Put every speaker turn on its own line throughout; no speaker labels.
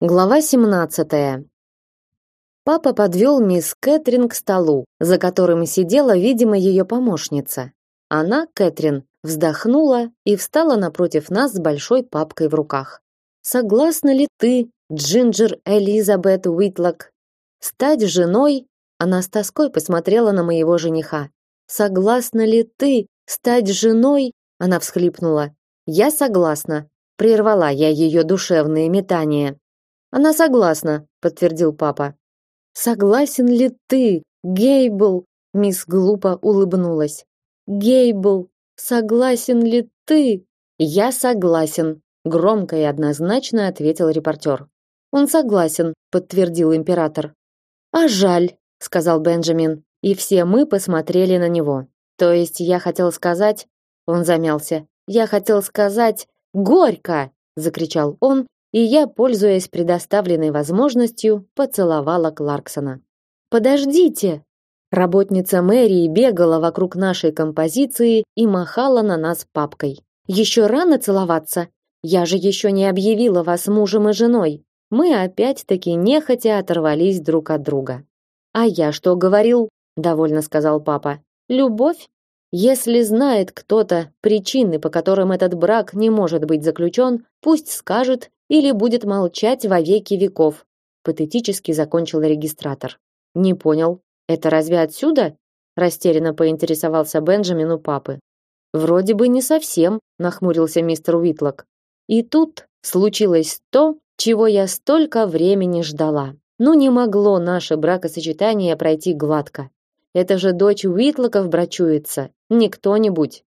Глава 17. Папа подвел мисс Кэтрин к столу, за которым сидела, видимо, ее помощница. Она, Кэтрин, вздохнула и встала напротив нас с большой папкой в руках. Согласна ли ты, Джинджер Элизабет Уитлок, стать женой? Она с тоской посмотрела на моего жениха. Согласна ли ты стать женой? Она всхлипнула. Я согласна. Прервала я ее душевные метания. Она согласна, подтвердил папа. Согласен ли ты, Гейбл? Мисс глупо улыбнулась. Гейбл, согласен ли ты? Я согласен, громко и однозначно ответил репортер. Он согласен, подтвердил император. А жаль, сказал Бенджамин, и все мы посмотрели на него. То есть я хотел сказать, он замялся. Я хотел сказать горько, закричал он и я, пользуясь предоставленной возможностью, поцеловала Кларксона. Подождите. Работница мэрии бегала вокруг нашей композиции и махала на нас папкой. Еще рано целоваться. Я же еще не объявила вас мужем и женой. Мы опять-таки нехотя оторвались друг от друга. А я что говорил? довольно сказал папа. Любовь если знает кто-то причины, по которым этот брак не может быть заключен, пусть скажет или будет молчать во веки веков. Патетически закончил регистратор. Не понял. Это разве отсюда? Растерянно поинтересовался Бенджамин у папы. Вроде бы не совсем, нахмурился мистер Уитлок. И тут случилось то, чего я столько времени ждала. Ну не могло наше бракосочетание пройти гладко. Это же дочь Уитлоков брачуется, не кто-нибудь.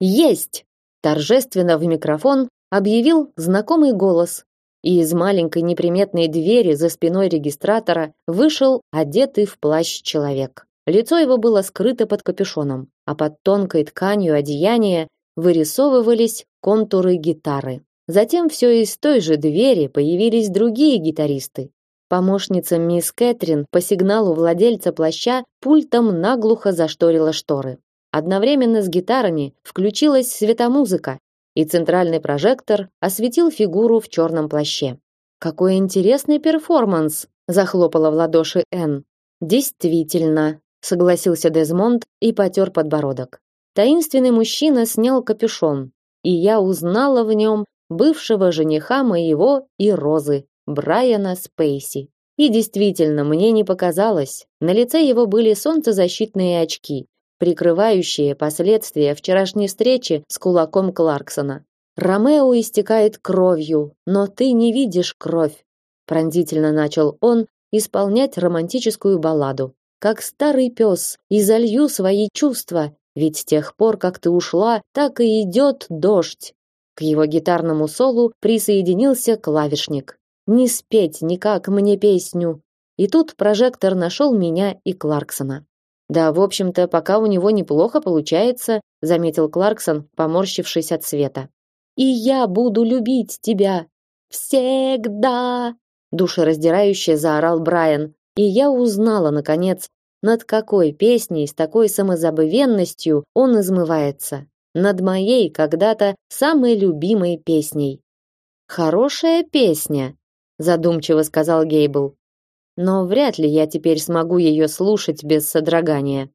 Есть! Торжественно в микрофон объявил знакомый голос, и из маленькой неприметной двери за спиной регистратора вышел одетый в плащ человек. Лицо его было скрыто под капюшоном, а под тонкой тканью одеяния вырисовывались контуры гитары. Затем все из той же двери появились другие гитаристы. Помощница мисс Кэтрин по сигналу владельца плаща пультом наглухо зашторила шторы. Одновременно с гитарами включилась светомузыка, и центральный прожектор осветил фигуру в черном плаще. Какой интересный перформанс, захлопала в ладоши Н. Действительно, согласился Дезмонд и потёр подбородок. Таинственный мужчина снял капюшон, и я узнала в нем бывшего жениха моего и Розы, Брайана Спейси. И действительно, мне не показалось. На лице его были солнцезащитные очки, прикрывающие последствия вчерашней встречи с кулаком Кларксона. Ромео истекает кровью, но ты не видишь кровь, пронзительно начал он исполнять романтическую балладу. Как старый пес, изолью свои чувства, ведь с тех пор, как ты ушла, так и идет дождь. К его гитарному солу присоединился клавишник. Не спеть никак мне песню. И тут прожектор нашел меня и Кларксона. Да, в общем-то, пока у него неплохо получается, заметил Кларксон, поморщившись от света. И я буду любить тебя всегда, душераздирающе заорал Брайан, и я узнала наконец, над какой песней с такой самозабвенностью он измывается. Над моей когда-то самой любимой песней. Хорошая песня, задумчиво сказал Гейбл но вряд ли я теперь смогу ее слушать без содрогания.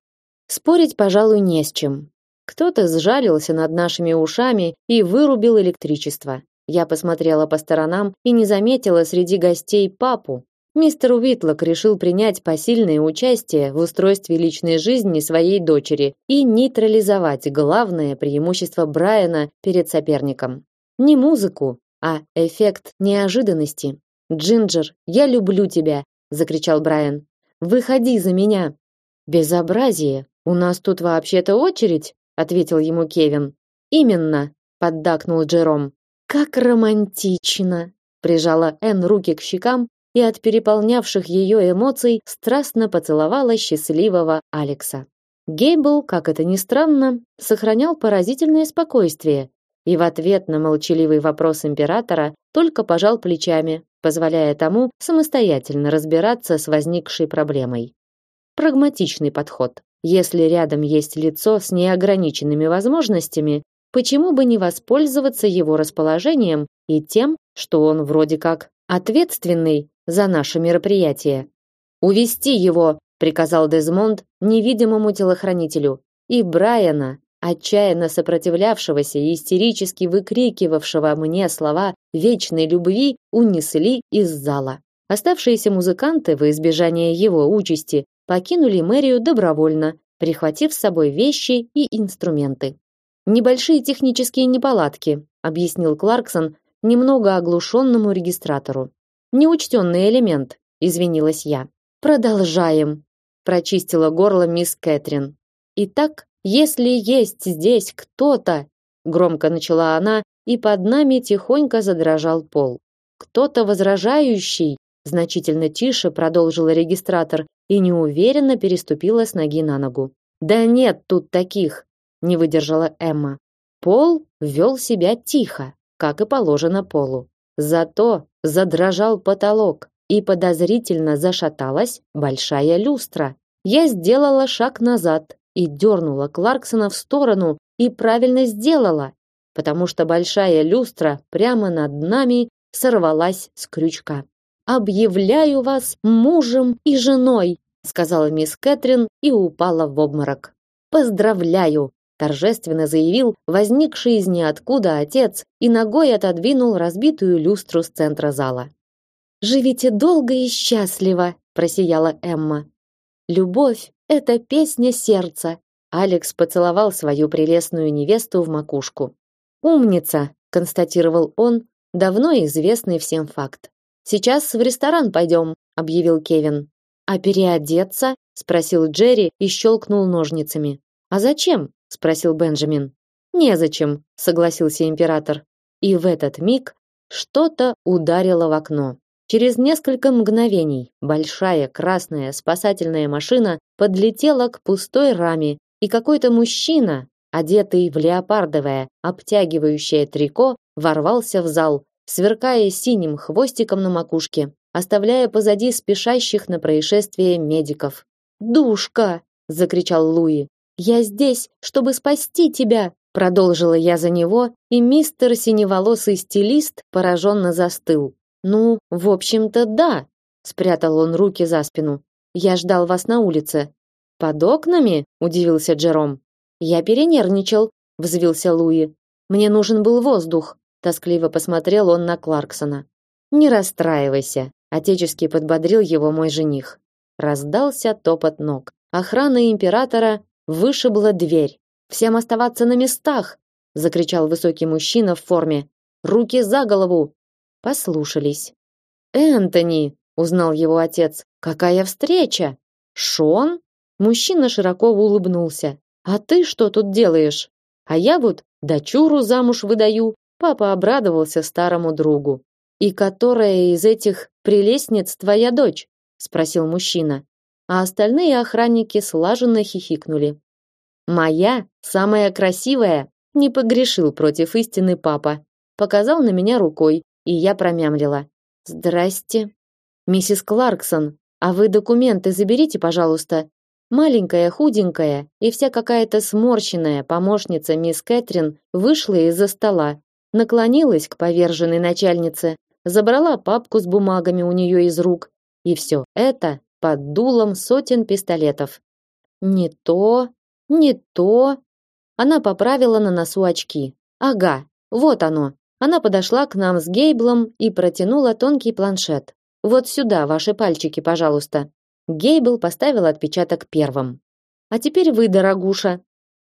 Спорить, пожалуй, не с чем. Кто-то сжалился над нашими ушами и вырубил электричество. Я посмотрела по сторонам и не заметила среди гостей папу. Мистер Уитлок решил принять посильное участие в устройстве личной жизни своей дочери и нейтрализовать главное преимущество Брайана перед соперником. Не музыку, а эффект неожиданности. Джинджер, я люблю тебя, закричал Брайан. Выходи за меня. Безобразие. У нас тут вообще-то очередь, ответил ему Кевин. Именно, поддакнул Джером. Как романтично, прижала Эн руки к щекам и от переполнявших ее эмоций страстно поцеловала счастливого Алекса. Гейбл, как это ни странно, сохранял поразительное спокойствие и в ответ на молчаливый вопрос императора только пожал плечами, позволяя тому самостоятельно разбираться с возникшей проблемой. Прагматичный подход. Если рядом есть лицо с неограниченными возможностями, почему бы не воспользоваться его расположением и тем, что он вроде как ответственный за наше мероприятие. Увести его, приказал Дезмонд невидимому телохранителю, и Брайана, отчаянно сопротивлявшегося и истерически выкрикивавшего мне слова вечной любви, унесли из зала. Оставшиеся музыканты во избежание его участи покинули мэрию добровольно, прихватив с собой вещи и инструменты. Небольшие технические неполадки, объяснил Кларксон немного оглушенному регистратору. Неучтенный элемент, извинилась я. Продолжаем, прочистила горло мисс Кэтрин. Итак, если есть здесь кто-то, громко начала она, и под нами тихонько задрожал пол. Кто-то возражающий, значительно тише продолжила регистратор и неуверенно переступила с ноги на ногу. Да нет тут таких, не выдержала Эмма. Пол вел себя тихо, как и положено полу. Зато задрожал потолок, и подозрительно зашаталась большая люстра. Я сделала шаг назад и дернула Кларксона в сторону, и правильно сделала, потому что большая люстра прямо над нами сорвалась с крючка. «Объявляю вас мужем и женой», сказала мисс Кэтрин и упала в обморок. «Поздравляю!» торжественно заявил возникший из ниоткуда отец и ногой отодвинул разбитую люстру с центра зала. Живите долго и счастливо, просияла Эмма. Любовь это песня сердца. Алекс поцеловал свою прелестную невесту в макушку. Умница, констатировал он, давно известный всем факт. Сейчас в ресторан пойдем», — объявил Кевин. А переодеться? спросил Джерри и щелкнул ножницами. А зачем? спросил Бенджамин. Незачем, согласился император. И в этот миг что-то ударило в окно. Через несколько мгновений большая красная спасательная машина подлетела к пустой раме, и какой-то мужчина, одетый в леопардовое обтягивающее трико, ворвался в зал, сверкая синим хвостиком на макушке, оставляя позади спешащих на происшествие медиков. "Душка!" закричал Луи. Я здесь, чтобы спасти тебя, продолжила я за него, и мистер синеволосый стилист пораженно застыл. Ну, в общем-то, да, спрятал он руки за спину. Я ждал вас на улице. Под окнами? удивился Джером. Я перенервничал, взвился Луи. Мне нужен был воздух. Тоскливо посмотрел он на Кларксона. Не расстраивайся, отечески подбодрил его мой жених. Раздался топот ног. Охрана императора вышибла дверь. Всем оставаться на местах, закричал высокий мужчина в форме. Руки за голову. Послушались. Энтони, узнал его отец. Какая встреча? Шон? Мужчина широко улыбнулся. А ты что тут делаешь? А я вот дочуру замуж выдаю. Папа обрадовался старому другу. И которая из этих прелестниц твоя дочь? спросил мужчина а остальные охранники слаженно хихикнули. Моя, самая красивая, не погрешил против истины папа. Показал на меня рукой, и я промямлила: "Здрасте, миссис Кларксон, а вы документы заберите, пожалуйста". Маленькая, худенькая и вся какая-то сморщенная помощница мисс Кэтрин вышла из-за стола, наклонилась к поверженной начальнице, забрала папку с бумагами у нее из рук, и все это под дулом сотен пистолетов. Не то, не то. Она поправила на носу очки. Ага, вот оно. Она подошла к нам с Гейблом и протянула тонкий планшет. Вот сюда ваши пальчики, пожалуйста. Гейбл поставил отпечаток первым. А теперь вы, дорогуша.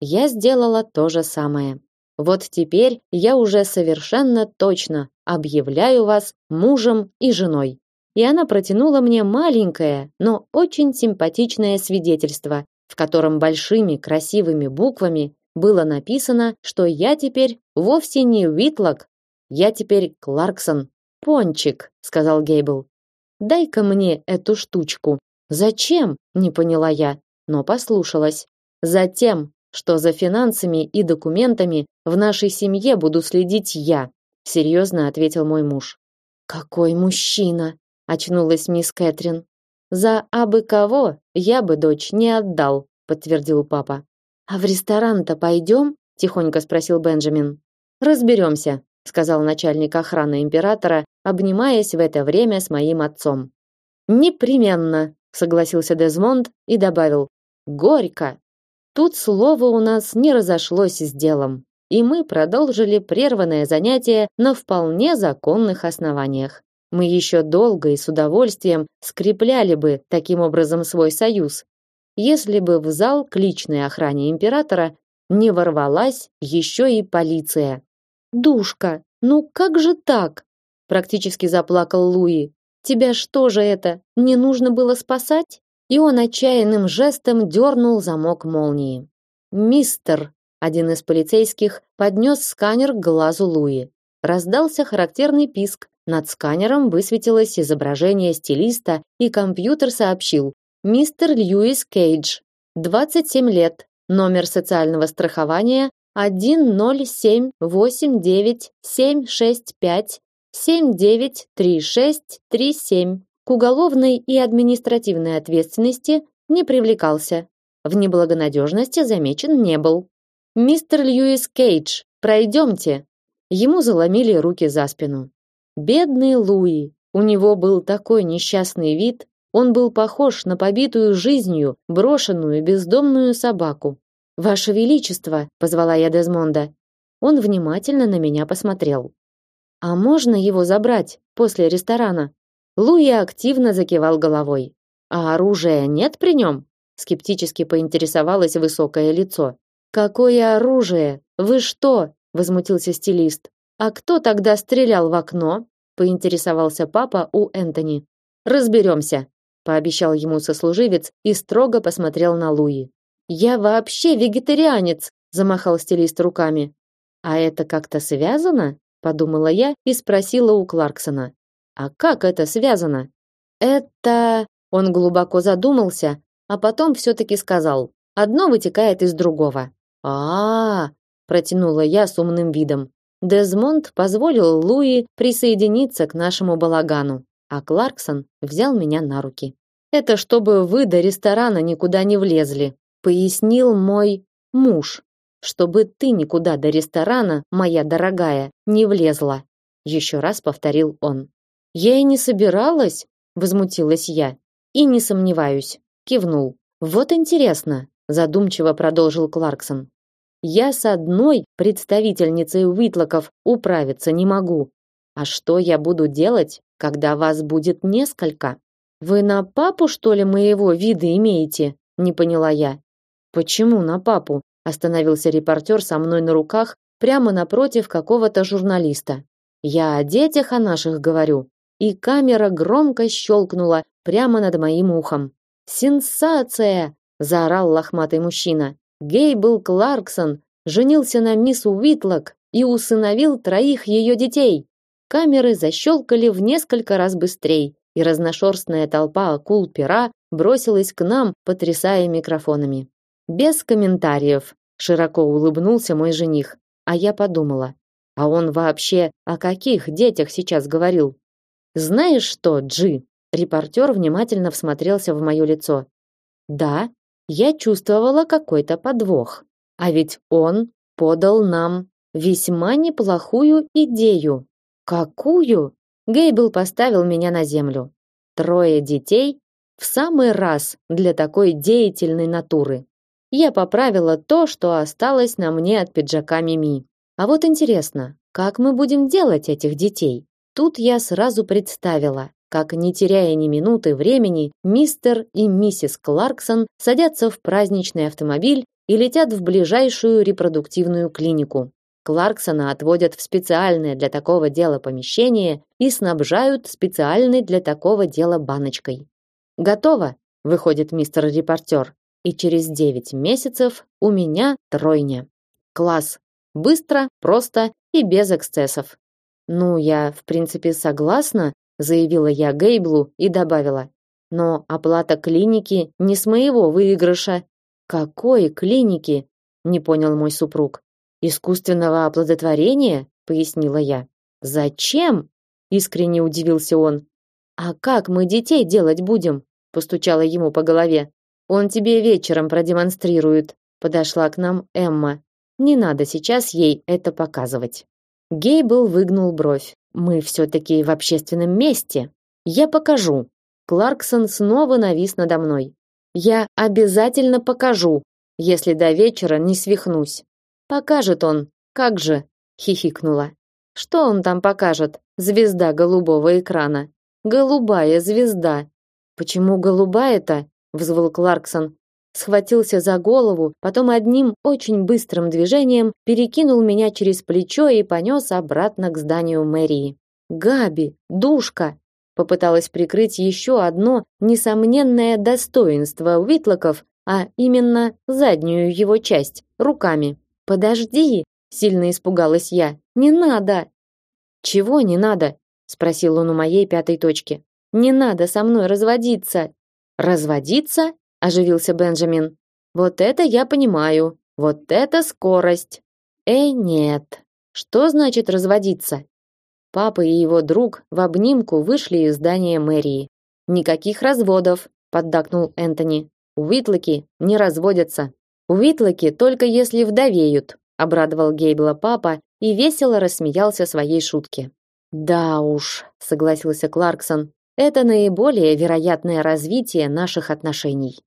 Я сделала то же самое. Вот теперь я уже совершенно точно объявляю вас мужем и женой и она протянула мне маленькое, но очень симпатичное свидетельство, в котором большими красивыми буквами было написано, что я теперь вовсе не Уитлок, я теперь Кларксон. Пончик, сказал Гейбл. Дай-ка мне эту штучку. Зачем? Не поняла я, но послушалась. Затем, что за финансами и документами в нашей семье буду следить я, серьезно ответил мой муж. Какой мужчина, очнулась мисс Кэтрин. За абы кого я бы дочь не отдал, подтвердил папа. А в ресторан-то пойдем? тихонько спросил Бенджамин. Разберемся, сказал начальник охраны императора, обнимаясь в это время с моим отцом. Непременно, согласился Дезмонд и добавил: горько. Тут слово у нас не разошлось с делом, и мы продолжили прерванное занятие на вполне законных основаниях. Мы еще долго и с удовольствием скрепляли бы таким образом свой союз, если бы в зал к личной охране императора не ворвалась еще и полиция. Душка, ну как же так? Практически заплакал Луи. Тебя что же это, не нужно было спасать? И он отчаянным жестом дернул замок молнии. Мистер, один из полицейских, поднес сканер к глазу Луи. Раздался характерный писк. Над сканером высветилось изображение стилиста, и компьютер сообщил: мистер Льюис Кейдж, 27 лет, номер социального страхования 1078975793637 к уголовной и административной ответственности не привлекался. В неблагонадежности замечен не был. Мистер Льюис Кейдж, пройдемте. Ему заломили руки за спину. Бедный Луи, у него был такой несчастный вид, он был похож на побитую жизнью, брошенную бездомную собаку. Ваше величество, позвала я Дезмонда. Он внимательно на меня посмотрел. А можно его забрать после ресторана? Луи активно закивал головой. А оружия нет при нем? скептически поинтересовалось высокое лицо. Какое оружие? Вы что? возмутился стилист. А кто тогда стрелял в окно? поинтересовался папа у Энтони. Разберемся, пообещал ему сослуживец и строго посмотрел на Луи. Я вообще вегетарианец, замахал стилист руками. А это как-то связано? Подумала я и спросила у Кларксона. А как это связано? Это он глубоко задумался, а потом все таки сказал: одно вытекает из другого. А, -а, -а протянула я с умным видом. Дезмонд позволил Луи присоединиться к нашему балагану, а Кларксон взял меня на руки. Это чтобы вы до ресторана никуда не влезли, пояснил мой муж, чтобы ты никуда до ресторана, моя дорогая, не влезла. Еще раз повторил он. Я и не собиралась, возмутилась я. И не сомневаюсь, кивнул. Вот интересно, задумчиво продолжил Кларксон. Я с одной представительницей Уитлоков управиться не могу. А что я буду делать, когда вас будет несколько? Вы на папу что ли моего вида имеете? Не поняла я. Почему на папу? Остановился репортер со мной на руках, прямо напротив какого-то журналиста. Я о детях о наших говорю. И камера громко щелкнула прямо над моим ухом. Сенсация! заорал лохматый мужчина. Гейбл Кларксон женился на мисс Уитлок и усыновил троих ее детей. Камеры защелкали в несколько раз быстрее, и разношерстная толпа акул-пера бросилась к нам, потрясая микрофонами. Без комментариев, широко улыбнулся мой жених, а я подумала, а он вообще о каких детях сейчас говорил? Знаешь что, Джи? Репортер внимательно всмотрелся в мое лицо. Да, я чувствовала какой-то подвох. А ведь он подал нам весьма неплохую идею. Какую? Гейбл поставил меня на землю. Трое детей в самый раз для такой деятельной натуры я поправила то, что осталось на мне от пиджака Мими. А вот интересно, как мы будем делать этих детей? Тут я сразу представила, как, не теряя ни минуты времени, мистер и миссис Кларксон садятся в праздничный автомобиль и летят в ближайшую репродуктивную клинику. Кларксона отводят в специальное для такого дела помещение и снабжают специальной для такого дела баночкой. Готово, выходит мистер репортер и через 9 месяцев у меня тройня. Класс. Быстро, просто и без эксцессов. Ну, я, в принципе, согласна, заявила я Гейблу и добавила: "Но оплата клиники не с моего выигрыша". "Какой клиники?" не понял мой супруг. "Искусственного оплодотворения?" пояснила я. "Зачем?" искренне удивился он. "А как мы детей делать будем?" постучала ему по голове. Он тебе вечером продемонстрирует. Подошла к нам Эмма. Не надо сейчас ей это показывать. Гейбл выгнул бровь. Мы все таки в общественном месте. Я покажу. Кларксон снова навис надо мной. Я обязательно покажу, если до вечера не свихнусь. Покажет он. Как же? хихикнула. Что он там покажет? Звезда голубого экрана. Голубая звезда. Почему голубая-то? Взвыл Кларксон. Схватился за голову, потом одним очень быстрым движением перекинул меня через плечо и понес обратно к зданию мэрии. Габи, душка, попыталась прикрыть еще одно несомненное достоинство Уитлоков, а именно заднюю его часть руками. Подожди, сильно испугалась я. Не надо. Чего не надо? спросил он у моей пятой точки. Не надо со мной разводиться. Разводиться? оживился Бенджамин. Вот это я понимаю. Вот это скорость. Э, нет. Что значит разводиться? Папа и его друг в обнимку вышли из здания мэрии. Никаких разводов, поддакнул Энтони. Уитлоки не разводятся. Уитлоки только если вдовеют, обрадовал Гейбла папа и весело рассмеялся своей шутке. Да уж, согласился Кларксон. Это наиболее вероятное развитие наших отношений.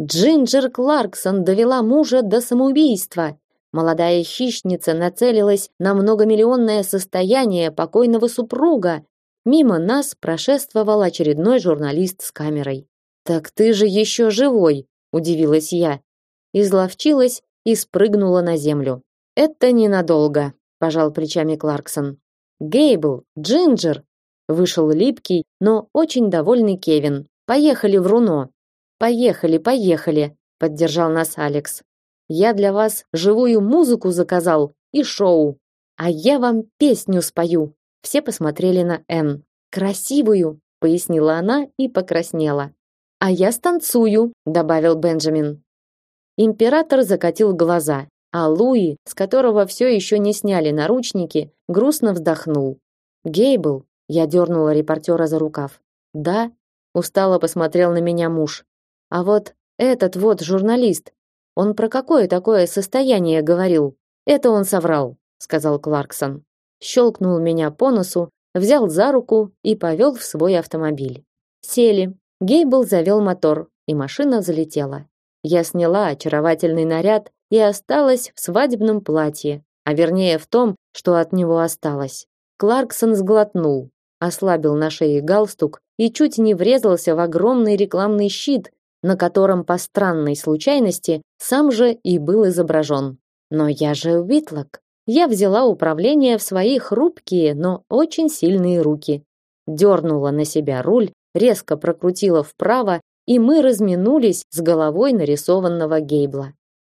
Джинджер Кларксон довела мужа до самоубийства. Молодая хищница нацелилась на многомиллионное состояние покойного супруга. Мимо нас прошествовал очередной журналист с камерой. Так ты же еще живой, удивилась я. Изловчилась и спрыгнула на землю. Это ненадолго, пожал плечами Кларксон. Гейбл, Джинджер, вышел липкий, но очень довольный Кевин. Поехали в Руно. Поехали, поехали, поддержал нас Алекс. Я для вас живую музыку заказал и шоу. А я вам песню спою. Все посмотрели на Н. Красивую, пояснила она и покраснела. А я станцую, добавил Бенджамин. Император закатил глаза, а Луи, с которого все еще не сняли наручники, грустно вздохнул. Гейбл, я дернула репортера за рукав. Да, устало посмотрел на меня муж. А вот этот вот журналист, он про какое такое состояние говорил? Это он соврал, сказал Кларксон. Щелкнул меня по носу, взял за руку и повел в свой автомобиль. Сели. Гейбл завел мотор, и машина залетела. Я сняла очаровательный наряд и осталась в свадебном платье, а вернее в том, что от него осталось. Кларксон сглотнул, ослабил на шее галстук и чуть не врезался в огромный рекламный щит, на котором по странной случайности сам же и был изображен. Но я же Уитлок. Я взяла управление в свои хрупкие, но очень сильные руки. Дернула на себя руль, резко прокрутила вправо, и мы разминулись с головой нарисованного Гейбла.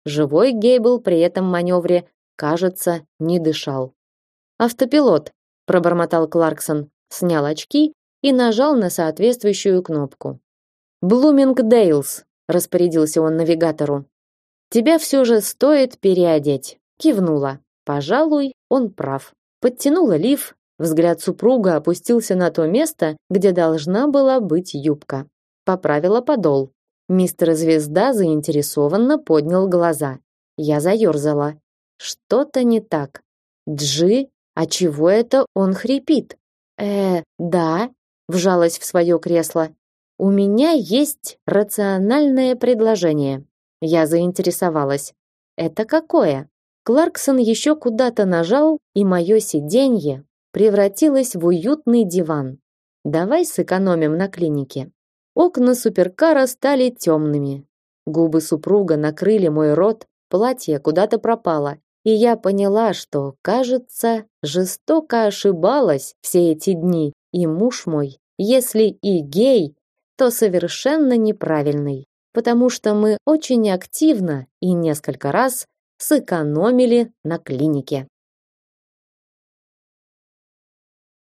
Живой Гейбл при этом маневре, кажется, не дышал. «Автопилот», – пробормотал Кларксон, снял очки и нажал на соответствующую кнопку. Блумингдейлс, распорядился он навигатору. Тебя все же стоит переодеть. Кивнула. Пожалуй, он прав. Подтянула лиф, взгляд супруга опустился на то место, где должна была быть юбка. Поправила подол. Мистер Звезда заинтересованно поднял глаза. Я заерзала. Что-то не так. Джи, а чего это он хрипит? Э, да, вжалась в свое кресло. У меня есть рациональное предложение. Я заинтересовалась. Это какое? Кларксон еще куда-то нажал, и мое сиденье превратилось в уютный диван. Давай сэкономим на клинике. Окна суперкара стали темными. Губы супруга накрыли мой рот, платье куда-то пропало, и я поняла, что, кажется, жестоко ошибалась все эти дни, и муж мой, если и гей, то совершенно неправильный, потому что мы очень активно и несколько раз сэкономили на клинике.